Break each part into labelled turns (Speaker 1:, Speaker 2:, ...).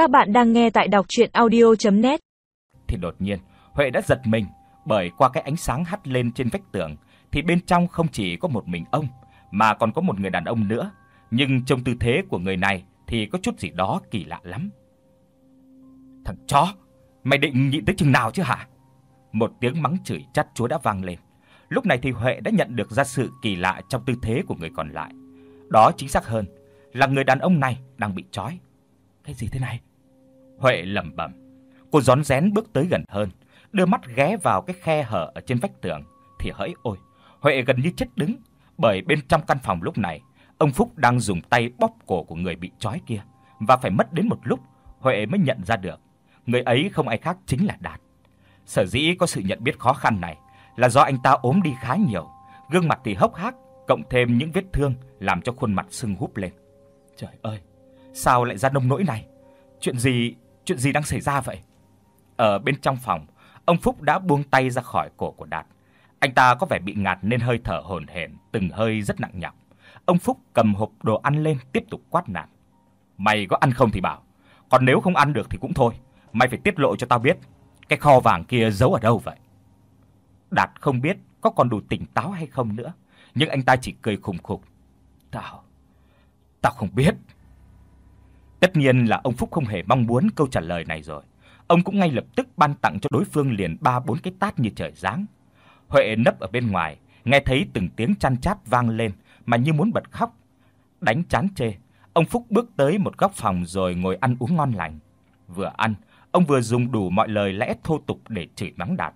Speaker 1: Các bạn đang nghe tại đọc audio net
Speaker 2: Thì đột nhiên, Huệ đã giật mình bởi qua cái ánh sáng hắt lên trên vách tường thì bên trong không chỉ có một mình ông mà còn có một người đàn ông nữa, nhưng trong tư thế của người này thì có chút gì đó kỳ lạ lắm. Thằng chó, mày định nhịn tới chừng nào chứ hả? Một tiếng mắng chửi chát chúa đã vang lên. Lúc này thì Huệ đã nhận được ra sự kỳ lạ trong tư thế của người còn lại. Đó chính xác hơn là người đàn ông này đang bị trói. Cái gì thế này? Huệ lẩm bẩm. Cô rón rén bước tới gần hơn, đưa mắt ghé vào cái khe hở ở trên vách tường thì hỡi ôi, Huệ gần như chết đứng, bởi bên trong căn phòng lúc này, ông Phúc đang dùng tay bóp cổ của người bị trói kia và phải mất đến một lúc Huệ mới nhận ra được, người ấy không ai khác chính là Đạt. Sở dĩ có sự nhận biết khó khăn này là do anh ta ốm đi khá nhiều, gương mặt thì hốc hác, cộng thêm những vết thương làm cho khuôn mặt sưng húp lên. Trời ơi, sao lại ra nông nỗi này? Chuyện gì, chuyện gì đang xảy ra vậy? Ở bên trong phòng, ông Phúc đã buông tay ra khỏi cổ của Đạt. Anh ta có vẻ bị ngạt nên hơi thở hổn hển, từng hơi rất nặng nhọc. Ông Phúc cầm hộp đồ ăn lên tiếp tục quát nạt. Mày có ăn không thì bảo, còn nếu không ăn được thì cũng thôi, mày phải tiết lộ cho tao biết cái kho vàng kia giấu ở đâu vậy. Đạt không biết có còn đủ tỉnh táo hay không nữa, nhưng anh ta chỉ cười khùng khục. "Tao, tao không biết." Tất nhiên là ông Phúc không hề mong muốn câu trả lời này rồi. Ông cũng ngay lập tức ban tặng cho đối phương liền ba bốn cái tát như trời giáng. Huệ nấp ở bên ngoài, nghe thấy từng tiếng chăn chát vang lên mà như muốn bật khóc. Đánh chán chê, ông Phúc bước tới một góc phòng rồi ngồi ăn uống ngon lành. Vừa ăn, ông vừa dùng đủ mọi lời lẽ thô tục để chửi mắng Đạt.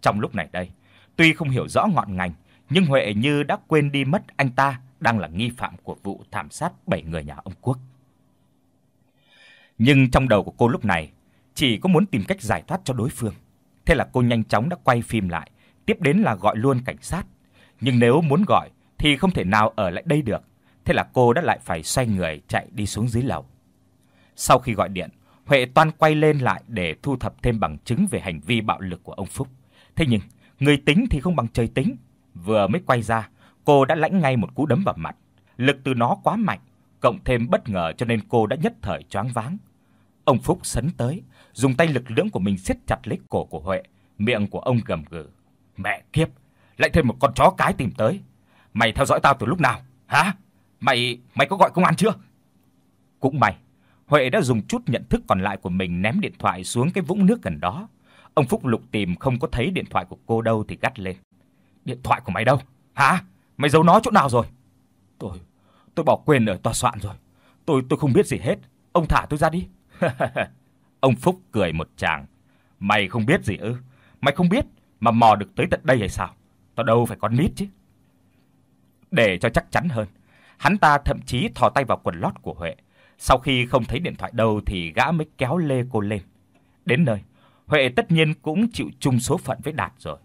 Speaker 2: Trong lúc này đây, tuy không hiểu rõ ngọn ngành, nhưng Huệ như đã quên đi mất anh ta đang là nghi phạm của vụ thảm sát bảy người nhà ông Quốc. Nhưng trong đầu của cô lúc này chỉ có muốn tìm cách giải thoát cho đối phương. Thế là cô nhanh chóng đã quay phim lại, tiếp đến là gọi luôn cảnh sát. Nhưng nếu muốn gọi thì không thể nào ở lại đây được. Thế là cô đã lại phải xoay người chạy đi xuống dưới lầu. Sau khi gọi điện, Huệ toan quay lên lại để thu thập thêm bằng chứng về hành vi bạo lực của ông Phúc. Thế nhưng, người tính thì không bằng trời tính, vừa mới quay ra, cô đã lãnh ngay một cú đấm vào mặt. Lực từ nó quá mạnh, cộng thêm bất ngờ cho nên cô đã nhất thời choáng váng. Ông Phúc sấn tới, dùng tay lực lưỡng của mình siết chặt lấy cổ của Huệ, miệng của ông gầm gừ. Mẹ kiếp, lại thêm một con chó cái tìm tới. Mày theo dõi tao từ lúc nào? Hả? Mày mày có gọi công an chưa? Cũng may, Huệ đã dùng chút nhận thức còn lại của mình ném điện thoại xuống cái vũng nước gần đó. Ông Phúc lục tìm không có thấy điện thoại của cô đâu thì gắt lên. Điện thoại của mày đâu? Hả? Mày giấu nó chỗ nào rồi? Tôi tôi bỏ quên ở tòa soạn rồi. Tôi tôi không biết gì hết. Ông thả tôi ra đi. ông Phúc cười một tràng. Mày không biết gì ư? Mày không biết mà mò được tới tận đây hay sao? Tao đâu phải con nít chứ. Để cho chắc chắn hơn, hắn ta thậm chí thò tay vào quần lót của Huệ. Sau khi không thấy điện thoại đâu thì gã mới kéo lê cô lên. Đến nơi, Huệ tất nhiên cũng chịu chung số phận với Đạt rồi.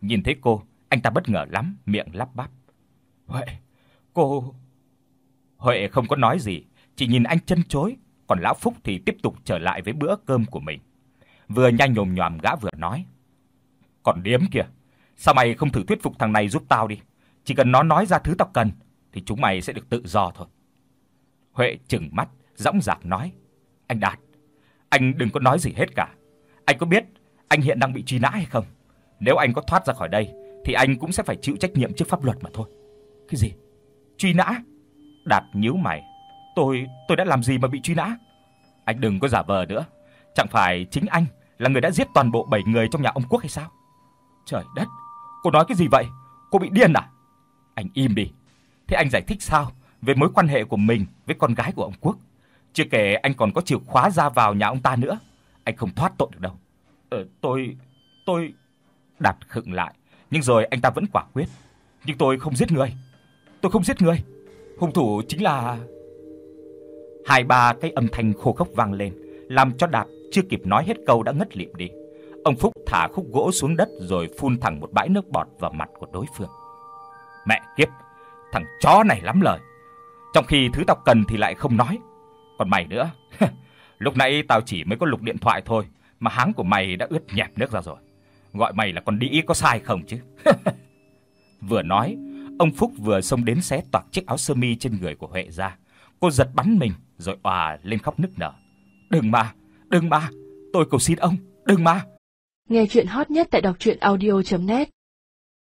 Speaker 2: Nhìn thấy cô, anh ta bất ngờ lắm, miệng lắp bắp. "Huệ, cô..." Huệ không có nói gì, chỉ nhìn anh chân chối, còn lão Phúc thì tiếp tục trở lại với bữa cơm của mình. Vừa nhanh nhồm nhòm gã vừa nói: "Còn điếm kìa, sao mày không thử thuyết phục thằng này giúp tao đi? Chỉ cần nó nói ra thứ tao cần thì chúng mày sẽ được tự do thôi." Huệ trừng mắt, dõng dạc nói: "Anh Đạt, anh đừng có nói gì hết cả. Anh có biết anh hiện đang bị truy nã hay không? Nếu anh có thoát ra khỏi đây thì anh cũng sẽ phải chịu trách nhiệm trước pháp luật mà thôi." "Cái gì? Truy nã?" Đạt nhíu mày. "Tôi tôi đã làm gì mà bị truy nã?" "Anh đừng có giả vờ nữa. Chẳng phải chính anh là người đã giết toàn bộ 7 người trong nhà ông Quốc hay sao?" "Trời đất, cô nói cái gì vậy? Cô bị điên à?" "Anh im đi. Thế anh giải thích sao về mối quan hệ của mình với con gái của ông Quốc? Chưa kể anh còn có chìa khóa ra vào nhà ông ta nữa, anh không thoát tội được đâu." "Ờ tôi tôi Đạt khựng lại, nhưng rồi anh ta vẫn quả quyết. "Nhưng tôi không giết người. Tôi không giết người. Hung thủ chính là..." Hai ba cái âm thanh khô khốc vang lên, làm cho Đạt chưa kịp nói hết câu đã ngất lịm đi. Ông Phúc thả khúc gỗ xuống đất rồi phun thẳng một bãi nước bọt vào mặt của đối phương. Mẹ kiếp, thằng chó này lắm lời. Trong khi thứ tao cần thì lại không nói. Còn mày nữa, lúc nãy tao chỉ mới có lục điện thoại thôi mà háng của mày đã ướt nhẹp nước ra rồi. Gọi mày là con đĩ có sai không chứ? vừa nói, ông Phúc vừa xông đến xé toạc chiếc áo sơ mi trên người của Huệ ra. Cô giật bắn mình rồi òa lên khóc nức nở. Đừng mà, đừng mà, tôi cầu xin ông, đừng mà.
Speaker 3: Nghe chuyện hot nhất tại đọc audio net